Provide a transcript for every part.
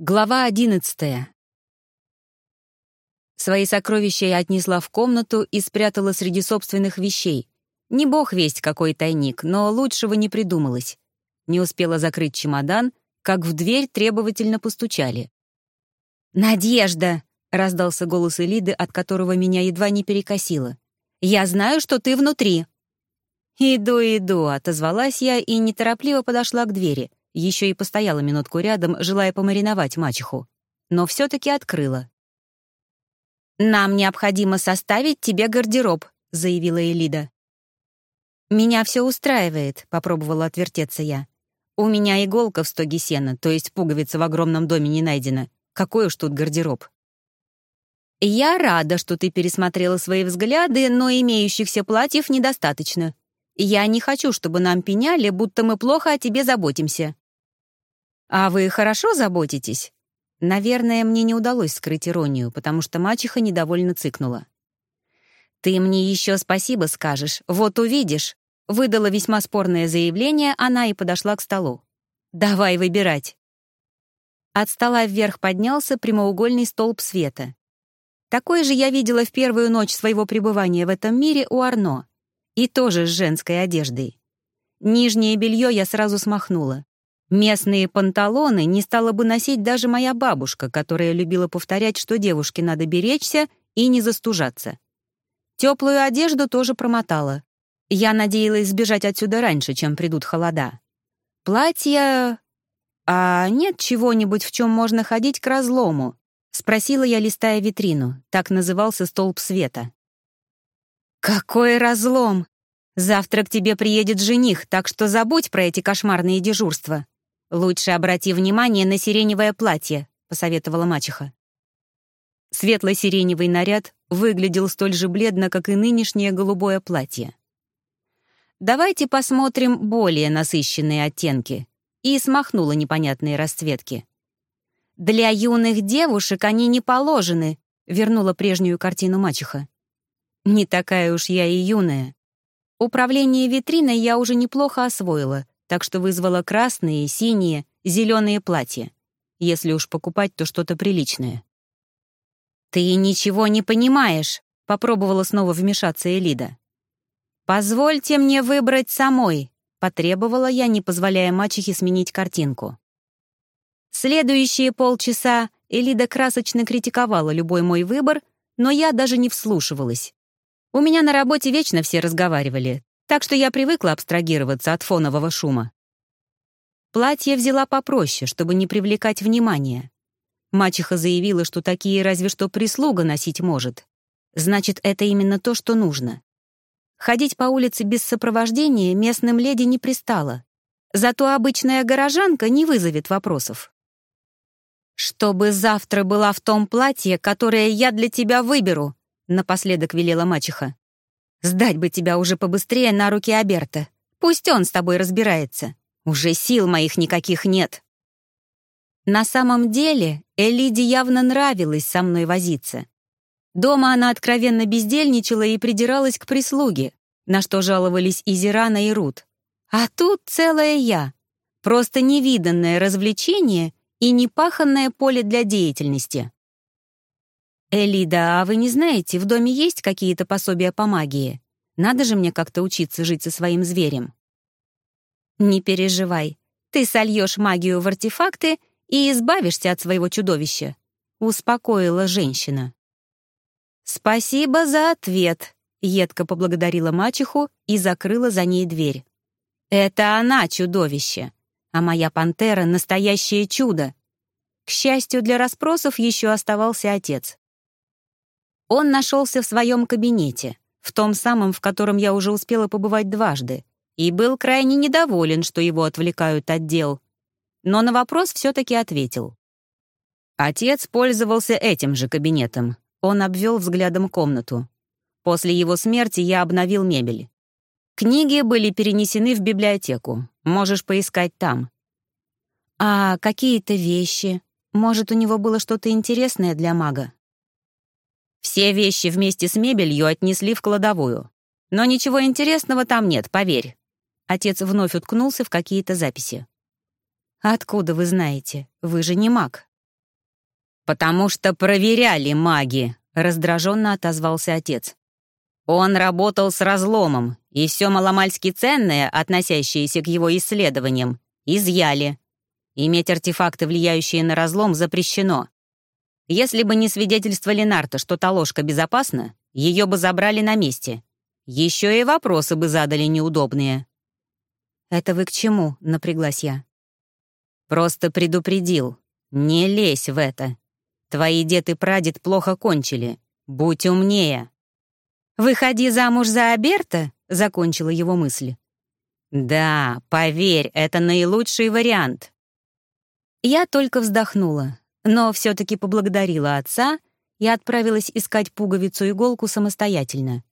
Глава одиннадцатая. Свои сокровища я отнесла в комнату и спрятала среди собственных вещей. Не бог весть какой тайник, но лучшего не придумалось. Не успела закрыть чемодан, как в дверь требовательно постучали. «Надежда!» — раздался голос Элиды, от которого меня едва не перекосило. «Я знаю, что ты внутри!» «Иду, иду», — отозвалась я и неторопливо подошла к двери — еще и постояла минутку рядом, желая помариновать мачеху. Но все-таки открыла. «Нам необходимо составить тебе гардероб», — заявила Элида. «Меня все устраивает», — попробовала отвертеться я. «У меня иголка в стоге сена, то есть пуговица в огромном доме не найдена. Какой уж тут гардероб?» «Я рада, что ты пересмотрела свои взгляды, но имеющихся платьев недостаточно. Я не хочу, чтобы нам пеняли, будто мы плохо о тебе заботимся». «А вы хорошо заботитесь?» Наверное, мне не удалось скрыть иронию, потому что мачеха недовольно цыкнула. «Ты мне еще спасибо скажешь, вот увидишь», выдала весьма спорное заявление она и подошла к столу. «Давай выбирать». От стола вверх поднялся прямоугольный столб света. Такой же я видела в первую ночь своего пребывания в этом мире у Арно. И тоже с женской одеждой. Нижнее белье я сразу смахнула. Местные панталоны не стала бы носить даже моя бабушка, которая любила повторять, что девушке надо беречься и не застужаться. Теплую одежду тоже промотала. Я надеялась сбежать отсюда раньше, чем придут холода. Платье... А нет чего-нибудь, в чем можно ходить к разлому? Спросила я, листая витрину. Так назывался столб света. «Какой разлом! Завтра к тебе приедет жених, так что забудь про эти кошмарные дежурства», «Лучше обрати внимание на сиреневое платье», — посоветовала мачеха. Светло-сиреневый наряд выглядел столь же бледно, как и нынешнее голубое платье. «Давайте посмотрим более насыщенные оттенки», и смахнула непонятные расцветки. «Для юных девушек они не положены», — вернула прежнюю картину мачеха. «Не такая уж я и юная. Управление витриной я уже неплохо освоила, так что вызвала красные, синие, зеленые платья. Если уж покупать, то что-то приличное. «Ты ничего не понимаешь», — попробовала снова вмешаться Элида. «Позвольте мне выбрать самой», — потребовала я, не позволяя мачехе сменить картинку. Следующие полчаса Элида красочно критиковала любой мой выбор, но я даже не вслушивалась. У меня на работе вечно все разговаривали, так что я привыкла абстрагироваться от фонового шума. Платье взяла попроще, чтобы не привлекать внимания. Мачеха заявила, что такие разве что прислуга носить может. Значит, это именно то, что нужно. Ходить по улице без сопровождения местным леди не пристало. Зато обычная горожанка не вызовет вопросов. «Чтобы завтра была в том платье, которое я для тебя выберу», напоследок велела мачеха. Сдать бы тебя уже побыстрее на руки Аберта. Пусть он с тобой разбирается. Уже сил моих никаких нет. На самом деле, Элиде явно нравилось со мной возиться. Дома она откровенно бездельничала и придиралась к прислуге, на что жаловались и Зирана, и Рут. А тут целая я. Просто невиданное развлечение и непаханное поле для деятельности. «Элида, а вы не знаете, в доме есть какие-то пособия по магии? Надо же мне как-то учиться жить со своим зверем». «Не переживай, ты сольешь магию в артефакты и избавишься от своего чудовища», — успокоила женщина. «Спасибо за ответ», — едко поблагодарила мачеху и закрыла за ней дверь. «Это она чудовище, а моя пантера — настоящее чудо». К счастью, для расспросов еще оставался отец. Он нашелся в своем кабинете, в том самом, в котором я уже успела побывать дважды, и был крайне недоволен, что его отвлекают от дел. Но на вопрос все-таки ответил. Отец пользовался этим же кабинетом. Он обвел взглядом комнату. После его смерти я обновил мебель. Книги были перенесены в библиотеку. Можешь поискать там. А какие-то вещи? Может, у него было что-то интересное для мага? Все вещи вместе с мебелью отнесли в кладовую. Но ничего интересного там нет, поверь. Отец вновь уткнулся в какие-то записи. «Откуда вы знаете? Вы же не маг». «Потому что проверяли маги», — раздраженно отозвался отец. «Он работал с разломом, и все маломальски ценное, относящееся к его исследованиям, изъяли. Иметь артефакты, влияющие на разлом, запрещено. Если бы не свидетельство Ленарта, что та ложка безопасна, ее бы забрали на месте. Еще и вопросы бы задали неудобные. «Это вы к чему?» — напряглась я. «Просто предупредил. Не лезь в это. Твои дед и прадед плохо кончили. Будь умнее». «Выходи замуж за Аберта?» — закончила его мысль. «Да, поверь, это наилучший вариант». Я только вздохнула, но все-таки поблагодарила отца и отправилась искать пуговицу-иголку самостоятельно.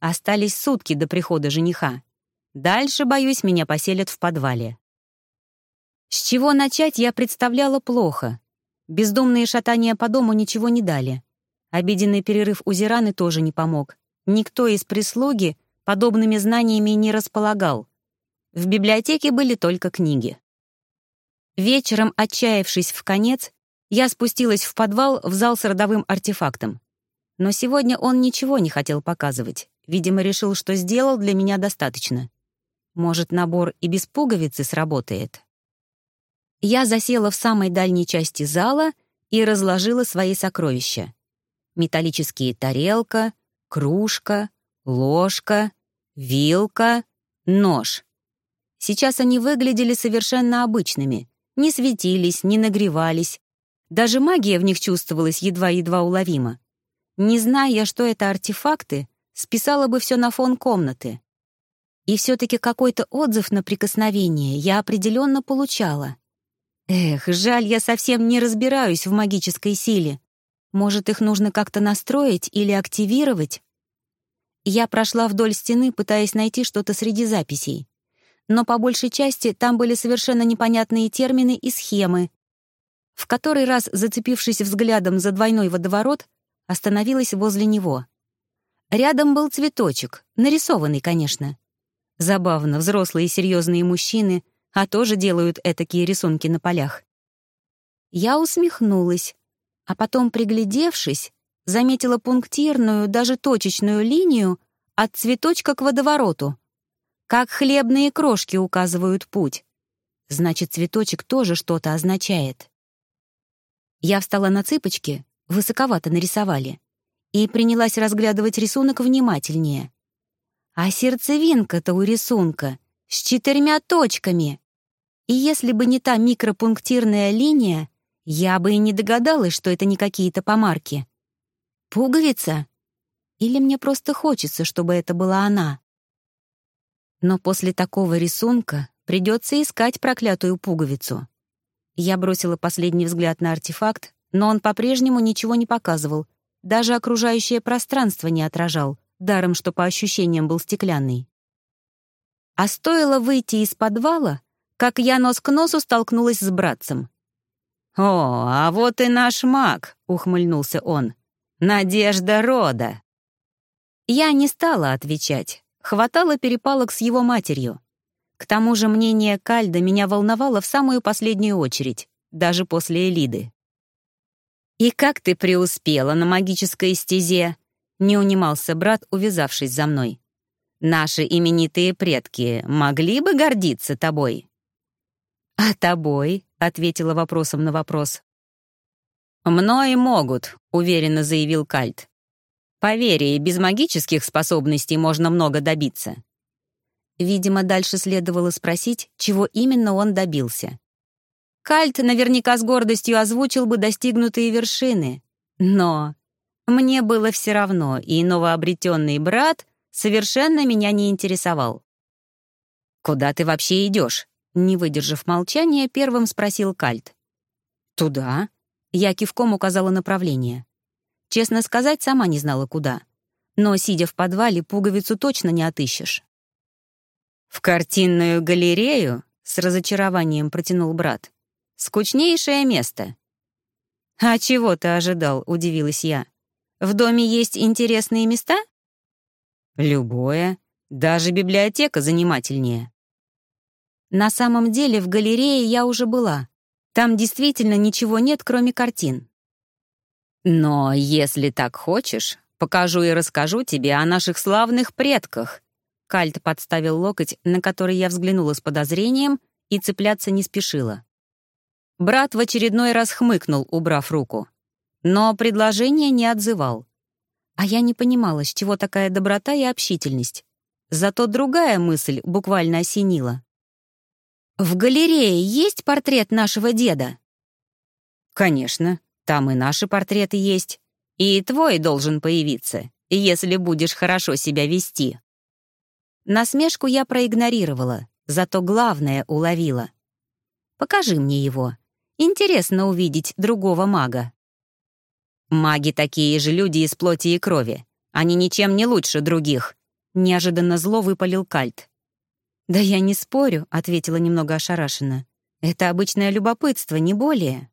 Остались сутки до прихода жениха. Дальше, боюсь, меня поселят в подвале. С чего начать, я представляла плохо. Бездумные шатания по дому ничего не дали. Обеденный перерыв у Зираны тоже не помог. Никто из прислуги подобными знаниями не располагал. В библиотеке были только книги. Вечером, отчаявшись в конец, я спустилась в подвал в зал с родовым артефактом. Но сегодня он ничего не хотел показывать. Видимо, решил, что сделал для меня достаточно. Может, набор и без пуговицы сработает. Я засела в самой дальней части зала и разложила свои сокровища. Металлические тарелка, кружка, ложка, вилка, нож. Сейчас они выглядели совершенно обычными, не светились, не нагревались. Даже магия в них чувствовалась едва-едва уловимо. Не зная, что это артефакты, списала бы все на фон комнаты. И все-таки какой-то отзыв на прикосновение я определенно получала. Эх, жаль, я совсем не разбираюсь в магической силе. Может, их нужно как-то настроить или активировать? Я прошла вдоль стены, пытаясь найти что-то среди записей. Но по большей части там были совершенно непонятные термины и схемы. В который раз, зацепившись взглядом за двойной водоворот, остановилась возле него. Рядом был цветочек, нарисованный, конечно. Забавно, взрослые серьезные мужчины, а тоже делают этакие рисунки на полях. Я усмехнулась, а потом, приглядевшись, заметила пунктирную, даже точечную линию от цветочка к водовороту. Как хлебные крошки указывают путь. Значит, цветочек тоже что-то означает. Я встала на цыпочки, высоковато нарисовали, и принялась разглядывать рисунок внимательнее. А сердцевинка-то у рисунка с четырьмя точками. И если бы не та микропунктирная линия, я бы и не догадалась, что это не какие-то помарки. Пуговица? Или мне просто хочется, чтобы это была она? Но после такого рисунка придется искать проклятую пуговицу. Я бросила последний взгляд на артефакт, но он по-прежнему ничего не показывал, даже окружающее пространство не отражал, даром что по ощущениям был стеклянный. А стоило выйти из подвала, как я нос к носу столкнулась с братцем. «О, а вот и наш маг!» — ухмыльнулся он. «Надежда рода!» Я не стала отвечать. Хватало перепалок с его матерью. К тому же мнение Кальда меня волновало в самую последнюю очередь, даже после Элиды. «И как ты преуспела на магической стезе?» Не унимался брат, увязавшись за мной. «Наши именитые предки могли бы гордиться тобой?» «А тобой?» — ответила вопросом на вопрос. «Мной могут», — уверенно заявил Кальт. «Поверь, без магических способностей можно много добиться». Видимо, дальше следовало спросить, чего именно он добился. Кальт наверняка с гордостью озвучил бы достигнутые вершины. Но мне было все равно, и новообретенный брат совершенно меня не интересовал. «Куда ты вообще идешь?» Не выдержав молчания, первым спросил Кальт. «Туда?» Я кивком указала направление. Честно сказать, сама не знала, куда. Но, сидя в подвале, пуговицу точно не отыщешь. «В картинную галерею?» — с разочарованием протянул брат. «Скучнейшее место». «А чего ты ожидал?» — удивилась я. В доме есть интересные места? Любое. Даже библиотека занимательнее. На самом деле в галерее я уже была. Там действительно ничего нет, кроме картин. Но если так хочешь, покажу и расскажу тебе о наших славных предках. Кальт подставил локоть, на который я взглянула с подозрением и цепляться не спешила. Брат в очередной раз хмыкнул, убрав руку. Но предложение не отзывал. А я не понимала, с чего такая доброта и общительность. Зато другая мысль буквально осенила. «В галерее есть портрет нашего деда?» «Конечно, там и наши портреты есть. И твой должен появиться, если будешь хорошо себя вести». Насмешку я проигнорировала, зато главное уловила. «Покажи мне его. Интересно увидеть другого мага». «Маги такие же люди из плоти и крови. Они ничем не лучше других», — неожиданно зло выпалил Кальт. «Да я не спорю», — ответила немного ошарашенно. «Это обычное любопытство, не более».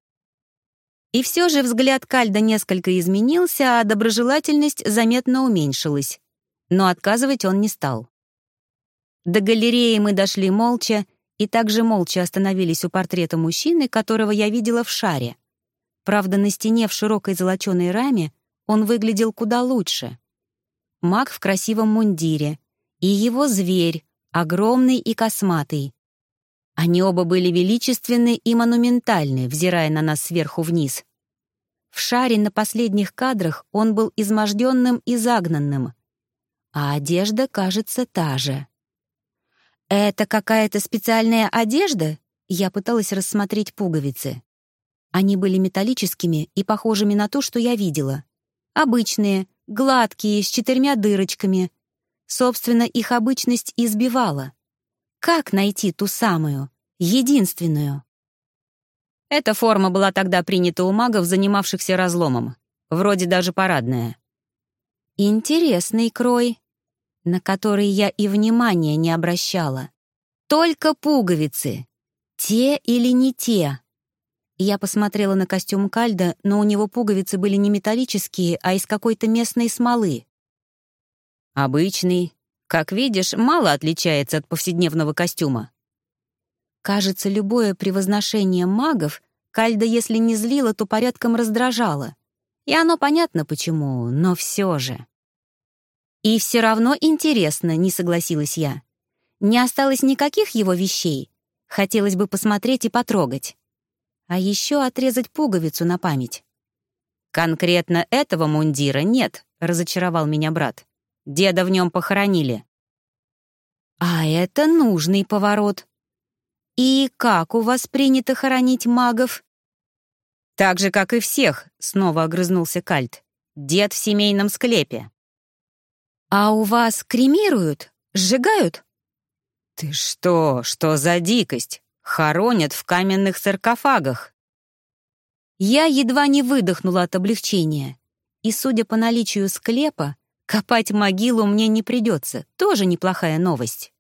И все же взгляд Кальда несколько изменился, а доброжелательность заметно уменьшилась. Но отказывать он не стал. До галереи мы дошли молча и также молча остановились у портрета мужчины, которого я видела в шаре. Правда, на стене в широкой золоченой раме он выглядел куда лучше. Маг в красивом мундире и его зверь, огромный и косматый. Они оба были величественны и монументальны, взирая на нас сверху вниз. В шаре на последних кадрах он был изможденным и загнанным, а одежда, кажется, та же. «Это какая-то специальная одежда?» Я пыталась рассмотреть пуговицы. Они были металлическими и похожими на то, что я видела. Обычные, гладкие, с четырьмя дырочками. Собственно, их обычность избивала. Как найти ту самую, единственную? Эта форма была тогда принята у магов, занимавшихся разломом. Вроде даже парадная. Интересный крой, на который я и внимания не обращала. Только пуговицы. Те или не те? Я посмотрела на костюм Кальда, но у него пуговицы были не металлические, а из какой-то местной смолы. Обычный. Как видишь, мало отличается от повседневного костюма. Кажется, любое превозношение магов Кальда, если не злило, то порядком раздражало. И оно понятно почему, но все же. И все равно интересно, не согласилась я. Не осталось никаких его вещей. Хотелось бы посмотреть и потрогать. А еще отрезать пуговицу на память. «Конкретно этого мундира нет», — разочаровал меня брат. «Деда в нем похоронили». «А это нужный поворот. И как у вас принято хоронить магов?» «Так же, как и всех», — снова огрызнулся Кальт. «Дед в семейном склепе». «А у вас кремируют? Сжигают?» «Ты что? Что за дикость? Хоронят в каменных саркофагах. Я едва не выдохнула от облегчения. И, судя по наличию склепа, копать могилу мне не придется. Тоже неплохая новость.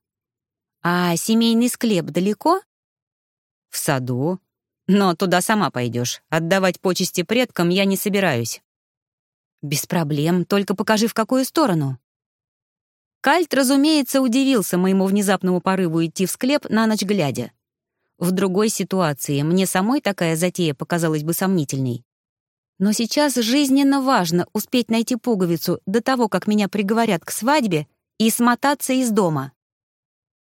А семейный склеп далеко? В саду. Но туда сама пойдешь. Отдавать почести предкам я не собираюсь. Без проблем, только покажи, в какую сторону. Кальт, разумеется, удивился моему внезапному порыву идти в склеп на ночь глядя. В другой ситуации мне самой такая затея показалась бы сомнительной. Но сейчас жизненно важно успеть найти пуговицу до того, как меня приговорят к свадьбе, и смотаться из дома.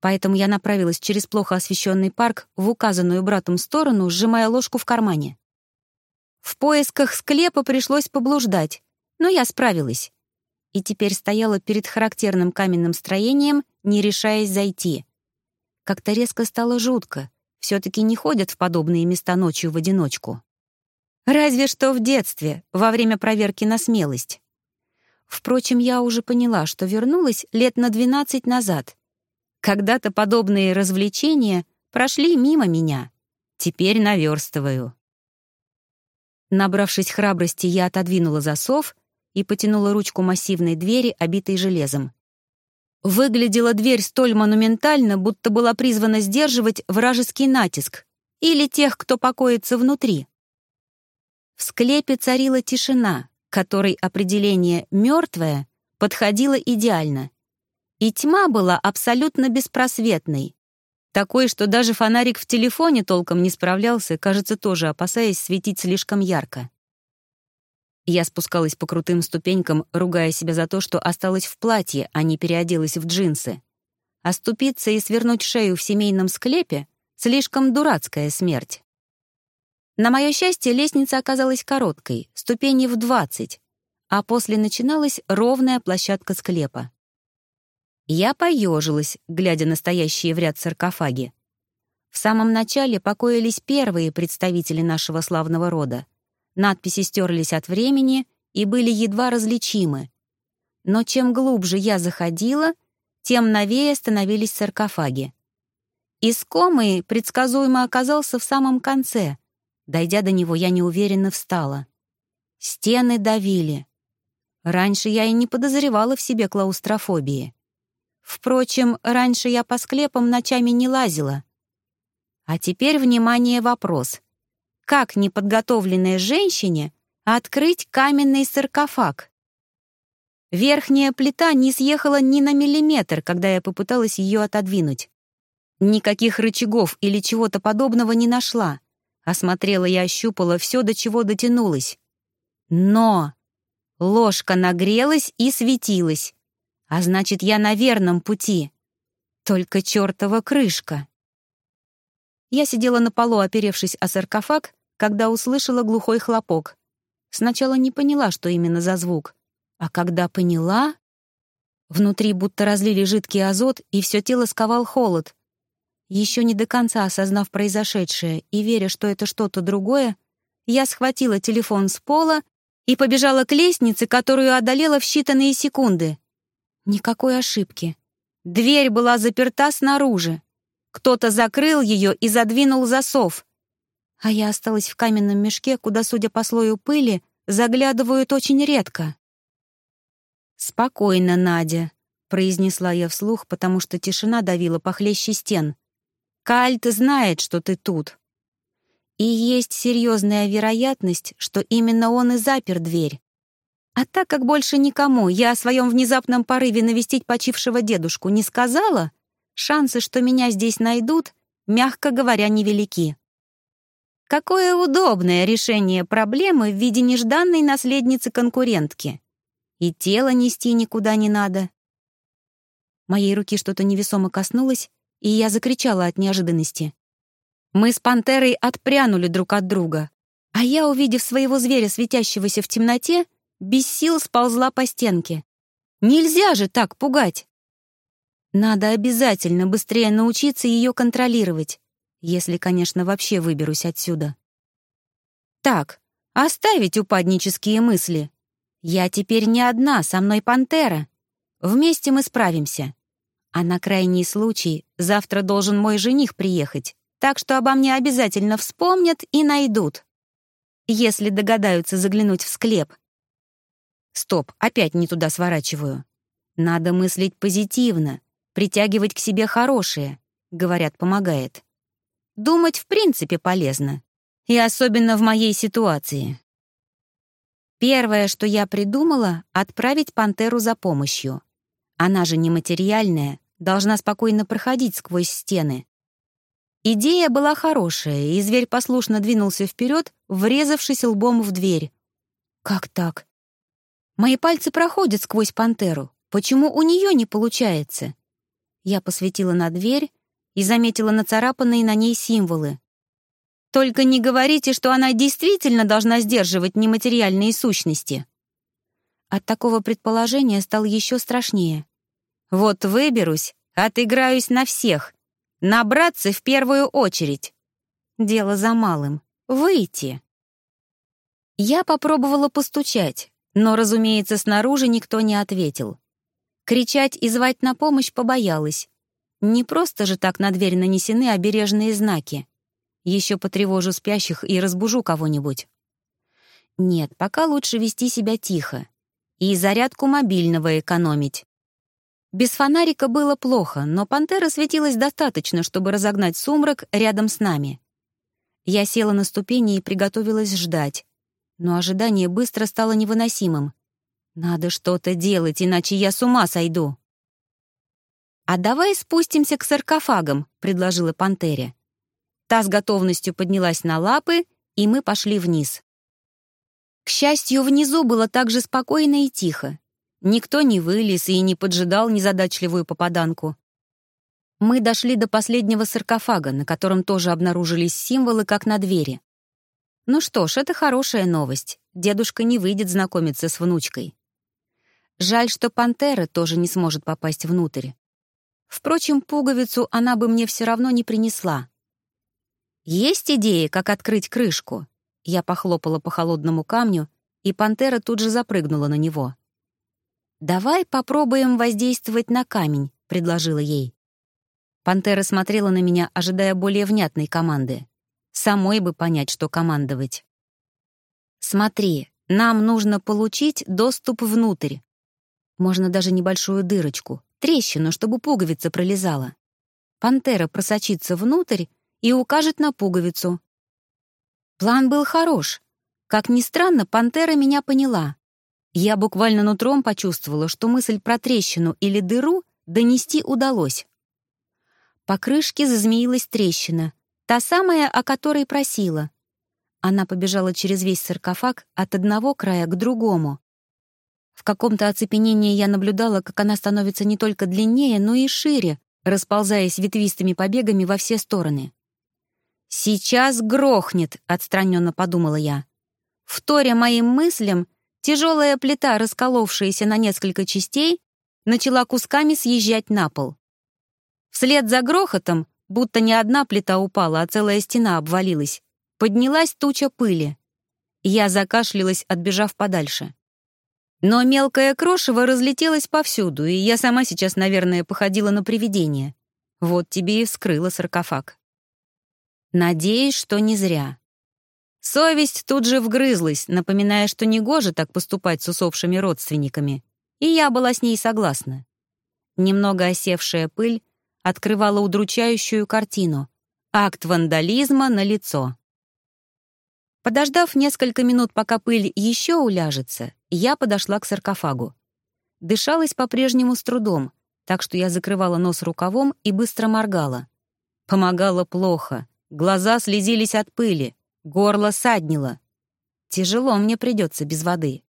Поэтому я направилась через плохо освещенный парк в указанную братом сторону, сжимая ложку в кармане. В поисках склепа пришлось поблуждать, но я справилась. И теперь стояла перед характерным каменным строением, не решаясь зайти. Как-то резко стало жутко, все-таки не ходят в подобные места ночью в одиночку. Разве что в детстве, во время проверки на смелость. Впрочем, я уже поняла, что вернулась лет на 12 назад. Когда-то подобные развлечения прошли мимо меня. Теперь наверстываю. Набравшись храбрости, я отодвинула засов и потянула ручку массивной двери, обитой железом. Выглядела дверь столь монументально, будто была призвана сдерживать вражеский натиск или тех, кто покоится внутри. В склепе царила тишина, которой определение «мертвое» подходило идеально. И тьма была абсолютно беспросветной. Такой, что даже фонарик в телефоне толком не справлялся, кажется, тоже опасаясь светить слишком ярко. Я спускалась по крутым ступенькам, ругая себя за то, что осталась в платье, а не переоделась в джинсы. Оступиться и свернуть шею в семейном склепе — слишком дурацкая смерть. На мое счастье, лестница оказалась короткой, ступени в двадцать, а после начиналась ровная площадка склепа. Я поежилась, глядя на стоящие в ряд саркофаги. В самом начале покоились первые представители нашего славного рода. Надписи стерлись от времени и были едва различимы. Но чем глубже я заходила, тем новее становились саркофаги. Искомый предсказуемо оказался в самом конце. Дойдя до него, я неуверенно встала. Стены давили. Раньше я и не подозревала в себе клаустрофобии. Впрочем, раньше я по склепам ночами не лазила. А теперь, внимание, вопрос как неподготовленной женщине открыть каменный саркофаг? Верхняя плита не съехала ни на миллиметр, когда я попыталась ее отодвинуть. Никаких рычагов или чего-то подобного не нашла. Осмотрела и ощупала все, до чего дотянулась. Но ложка нагрелась и светилась. А значит, я на верном пути. Только чертова крышка. Я сидела на полу, оперевшись о саркофаг, когда услышала глухой хлопок. Сначала не поняла, что именно за звук. А когда поняла... Внутри будто разлили жидкий азот, и все тело сковал холод. Еще не до конца осознав произошедшее и веря, что это что-то другое, я схватила телефон с пола и побежала к лестнице, которую одолела в считанные секунды. Никакой ошибки. Дверь была заперта снаружи. Кто-то закрыл ее и задвинул засов. А я осталась в каменном мешке, куда, судя по слою пыли, заглядывают очень редко. «Спокойно, Надя», — произнесла я вслух, потому что тишина давила похлеще стен. «Кальт знает, что ты тут. И есть серьезная вероятность, что именно он и запер дверь. А так как больше никому я о своем внезапном порыве навестить почившего дедушку не сказала, шансы, что меня здесь найдут, мягко говоря, невелики. Какое удобное решение проблемы в виде нежданной наследницы конкурентки. И тело нести никуда не надо. Моей руки что-то невесомо коснулось, и я закричала от неожиданности. Мы с пантерой отпрянули друг от друга, а я, увидев своего зверя, светящегося в темноте, без сил сползла по стенке. Нельзя же так пугать! Надо обязательно быстрее научиться ее контролировать, если, конечно, вообще выберусь отсюда. Так, оставить упаднические мысли. Я теперь не одна, со мной пантера. Вместе мы справимся. А на крайний случай завтра должен мой жених приехать, так что обо мне обязательно вспомнят и найдут. Если догадаются заглянуть в склеп. Стоп, опять не туда сворачиваю. Надо мыслить позитивно, Притягивать к себе хорошее, говорят, помогает. Думать в принципе полезно. И особенно в моей ситуации. Первое, что я придумала — отправить пантеру за помощью. Она же нематериальная, должна спокойно проходить сквозь стены. Идея была хорошая, и зверь послушно двинулся вперед, врезавшись лбом в дверь. Как так? Мои пальцы проходят сквозь пантеру. Почему у нее не получается? Я посветила на дверь и заметила нацарапанные на ней символы. «Только не говорите, что она действительно должна сдерживать нематериальные сущности!» От такого предположения стало еще страшнее. «Вот выберусь, отыграюсь на всех. Набраться в первую очередь. Дело за малым. Выйти!» Я попробовала постучать, но, разумеется, снаружи никто не ответил. Кричать и звать на помощь побоялась. Не просто же так на дверь нанесены обережные знаки. Еще потревожу спящих и разбужу кого-нибудь. Нет, пока лучше вести себя тихо. И зарядку мобильного экономить. Без фонарика было плохо, но пантера светилась достаточно, чтобы разогнать сумрак рядом с нами. Я села на ступени и приготовилась ждать. Но ожидание быстро стало невыносимым. Надо что-то делать, иначе я с ума сойду. «А давай спустимся к саркофагам», — предложила Пантере. Та с готовностью поднялась на лапы, и мы пошли вниз. К счастью, внизу было так же спокойно и тихо. Никто не вылез и не поджидал незадачливую попаданку. Мы дошли до последнего саркофага, на котором тоже обнаружились символы, как на двери. Ну что ж, это хорошая новость. Дедушка не выйдет знакомиться с внучкой. Жаль, что пантера тоже не сможет попасть внутрь. Впрочем, пуговицу она бы мне все равно не принесла. «Есть идеи, как открыть крышку?» Я похлопала по холодному камню, и пантера тут же запрыгнула на него. «Давай попробуем воздействовать на камень», — предложила ей. Пантера смотрела на меня, ожидая более внятной команды. Самой бы понять, что командовать. «Смотри, нам нужно получить доступ внутрь. Можно даже небольшую дырочку, трещину, чтобы пуговица пролезала. Пантера просочится внутрь и укажет на пуговицу. План был хорош. Как ни странно, пантера меня поняла. Я буквально нутром почувствовала, что мысль про трещину или дыру донести удалось. По крышке зазмеилась трещина, та самая, о которой просила. Она побежала через весь саркофаг от одного края к другому. В каком-то оцепенении я наблюдала, как она становится не только длиннее, но и шире, расползаясь ветвистыми побегами во все стороны. «Сейчас грохнет», — отстраненно подумала я. Вторя моим мыслям, тяжелая плита, расколовшаяся на несколько частей, начала кусками съезжать на пол. Вслед за грохотом, будто не одна плита упала, а целая стена обвалилась, поднялась туча пыли. Я закашлялась, отбежав подальше. Но мелкое крошево разлетелось повсюду, и я сама сейчас, наверное, походила на привидение. Вот тебе и вскрыла саркофаг. Надеюсь, что не зря. Совесть тут же вгрызлась, напоминая, что негоже так поступать с усопшими родственниками, и я была с ней согласна. Немного осевшая пыль открывала удручающую картину. Акт вандализма на лицо. Подождав несколько минут, пока пыль еще уляжется, я подошла к саркофагу. Дышалась по-прежнему с трудом, так что я закрывала нос рукавом и быстро моргала. Помогало плохо. Глаза слезились от пыли, горло саднило. Тяжело мне придется без воды.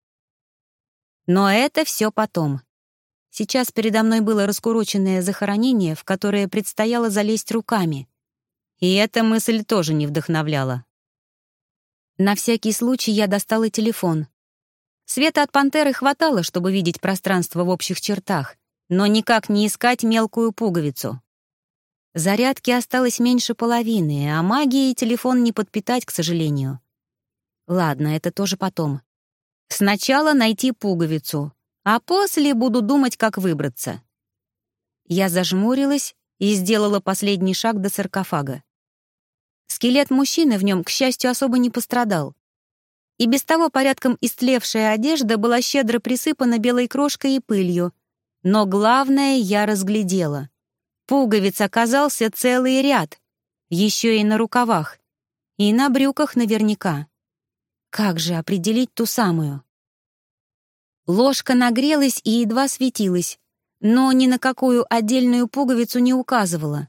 Но это все потом. Сейчас передо мной было раскуроченное захоронение, в которое предстояло залезть руками. И эта мысль тоже не вдохновляла. На всякий случай я достала телефон. Света от пантеры хватало, чтобы видеть пространство в общих чертах, но никак не искать мелкую пуговицу. Зарядки осталось меньше половины, а магией телефон не подпитать, к сожалению. Ладно, это тоже потом. Сначала найти пуговицу, а после буду думать, как выбраться. Я зажмурилась и сделала последний шаг до саркофага. Скелет мужчины в нем, к счастью, особо не пострадал. И без того порядком истлевшая одежда была щедро присыпана белой крошкой и пылью. Но главное я разглядела. Пуговиц оказался целый ряд, еще и на рукавах, и на брюках наверняка. Как же определить ту самую? Ложка нагрелась и едва светилась, но ни на какую отдельную пуговицу не указывала.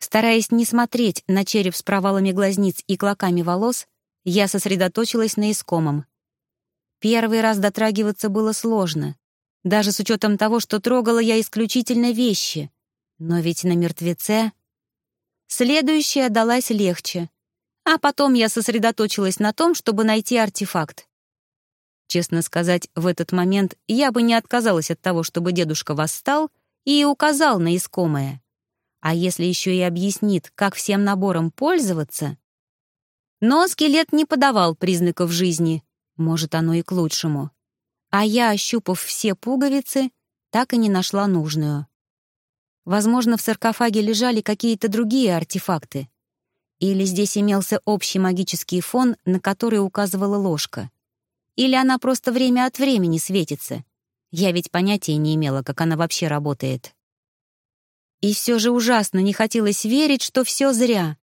Стараясь не смотреть на череп с провалами глазниц и клоками волос, я сосредоточилась на искомом. Первый раз дотрагиваться было сложно, даже с учетом того, что трогала я исключительно вещи. Но ведь на мертвеце... Следующая далась легче, а потом я сосредоточилась на том, чтобы найти артефакт. Честно сказать, в этот момент я бы не отказалась от того, чтобы дедушка восстал и указал на искомое. А если еще и объяснит, как всем набором пользоваться? Но скелет не подавал признаков жизни. Может, оно и к лучшему. А я, ощупав все пуговицы, так и не нашла нужную. Возможно, в саркофаге лежали какие-то другие артефакты. Или здесь имелся общий магический фон, на который указывала ложка. Или она просто время от времени светится. Я ведь понятия не имела, как она вообще работает. И все же ужасно не хотелось верить, что все зря.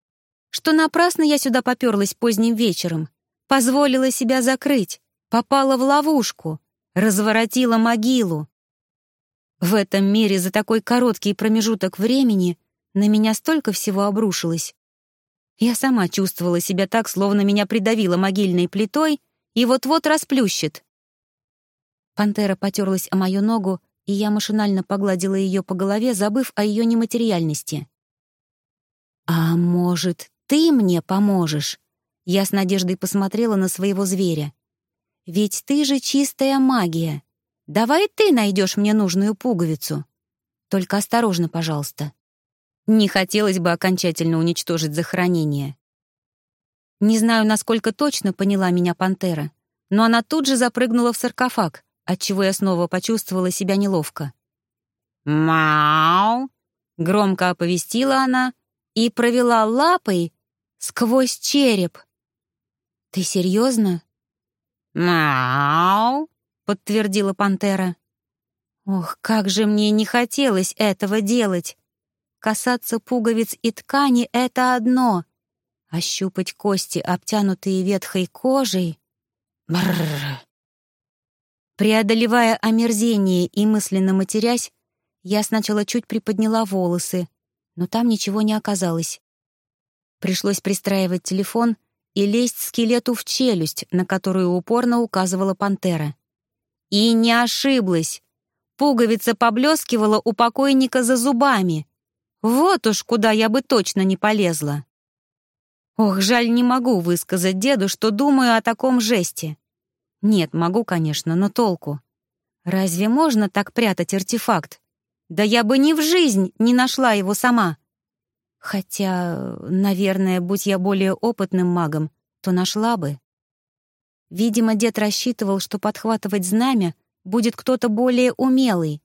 Что напрасно я сюда поперлась поздним вечером, позволила себя закрыть, попала в ловушку, разворотила могилу. В этом мире за такой короткий промежуток времени на меня столько всего обрушилось. Я сама чувствовала себя так, словно меня придавило могильной плитой, и вот-вот расплющит. Пантера потерлась о мою ногу, и я машинально погладила ее по голове, забыв о ее нематериальности. «А может, ты мне поможешь?» Я с надеждой посмотрела на своего зверя. «Ведь ты же чистая магия. Давай ты найдешь мне нужную пуговицу. Только осторожно, пожалуйста. Не хотелось бы окончательно уничтожить захоронение». Не знаю, насколько точно поняла меня пантера, но она тут же запрыгнула в саркофаг, отчего я снова почувствовала себя неловко. «Мау!» — громко оповестила она и провела лапой сквозь череп. «Ты серьезно?» «Мау!» — подтвердила пантера. «Ох, как же мне не хотелось этого делать! Касаться пуговиц и ткани — это одно, ощупать кости, обтянутые ветхой кожей — бррр. Преодолевая омерзение и мысленно матерясь, я сначала чуть приподняла волосы, но там ничего не оказалось. Пришлось пристраивать телефон и лезть скелету в челюсть, на которую упорно указывала пантера. И не ошиблась. Пуговица поблескивала у покойника за зубами. Вот уж куда я бы точно не полезла. Ох, жаль, не могу высказать деду, что думаю о таком жесте. Нет, могу, конечно, но толку. Разве можно так прятать артефакт? Да я бы ни в жизнь не нашла его сама. Хотя, наверное, будь я более опытным магом, то нашла бы. Видимо, дед рассчитывал, что подхватывать знамя будет кто-то более умелый.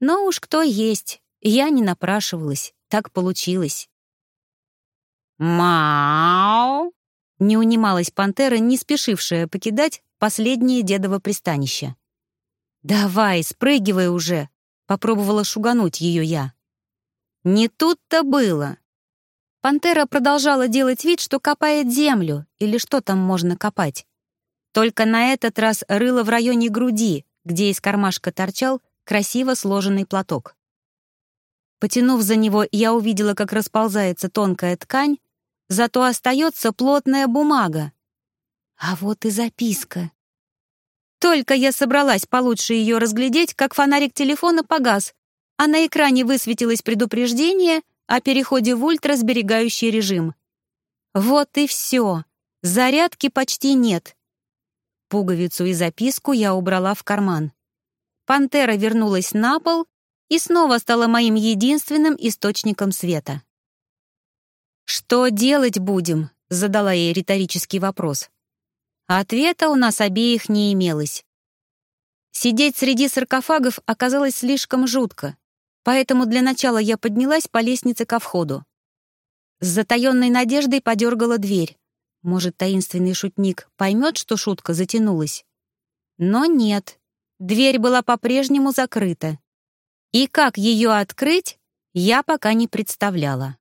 Но уж кто есть, я не напрашивалась, так получилось. «Мау!» — не унималась пантера, не спешившая покидать последнее дедово пристанище. «Давай, спрыгивай уже!» — попробовала шугануть ее я. Не тут-то было. Пантера продолжала делать вид, что копает землю, или что там можно копать. Только на этот раз рыло в районе груди, где из кармашка торчал красиво сложенный платок. Потянув за него, я увидела, как расползается тонкая ткань, зато остается плотная бумага. А вот и записка. Только я собралась получше ее разглядеть, как фонарик телефона погас, а на экране высветилось предупреждение о переходе в ультрасберегающий режим. Вот и все. Зарядки почти нет. Пуговицу и записку я убрала в карман. Пантера вернулась на пол и снова стала моим единственным источником света. «Что делать будем?» — задала ей риторический вопрос. Ответа у нас обеих не имелось. Сидеть среди саркофагов оказалось слишком жутко, поэтому для начала я поднялась по лестнице ко входу. С затаённой надеждой подергала дверь. Может, таинственный шутник поймет, что шутка затянулась? Но нет, дверь была по-прежнему закрыта. И как ее открыть, я пока не представляла.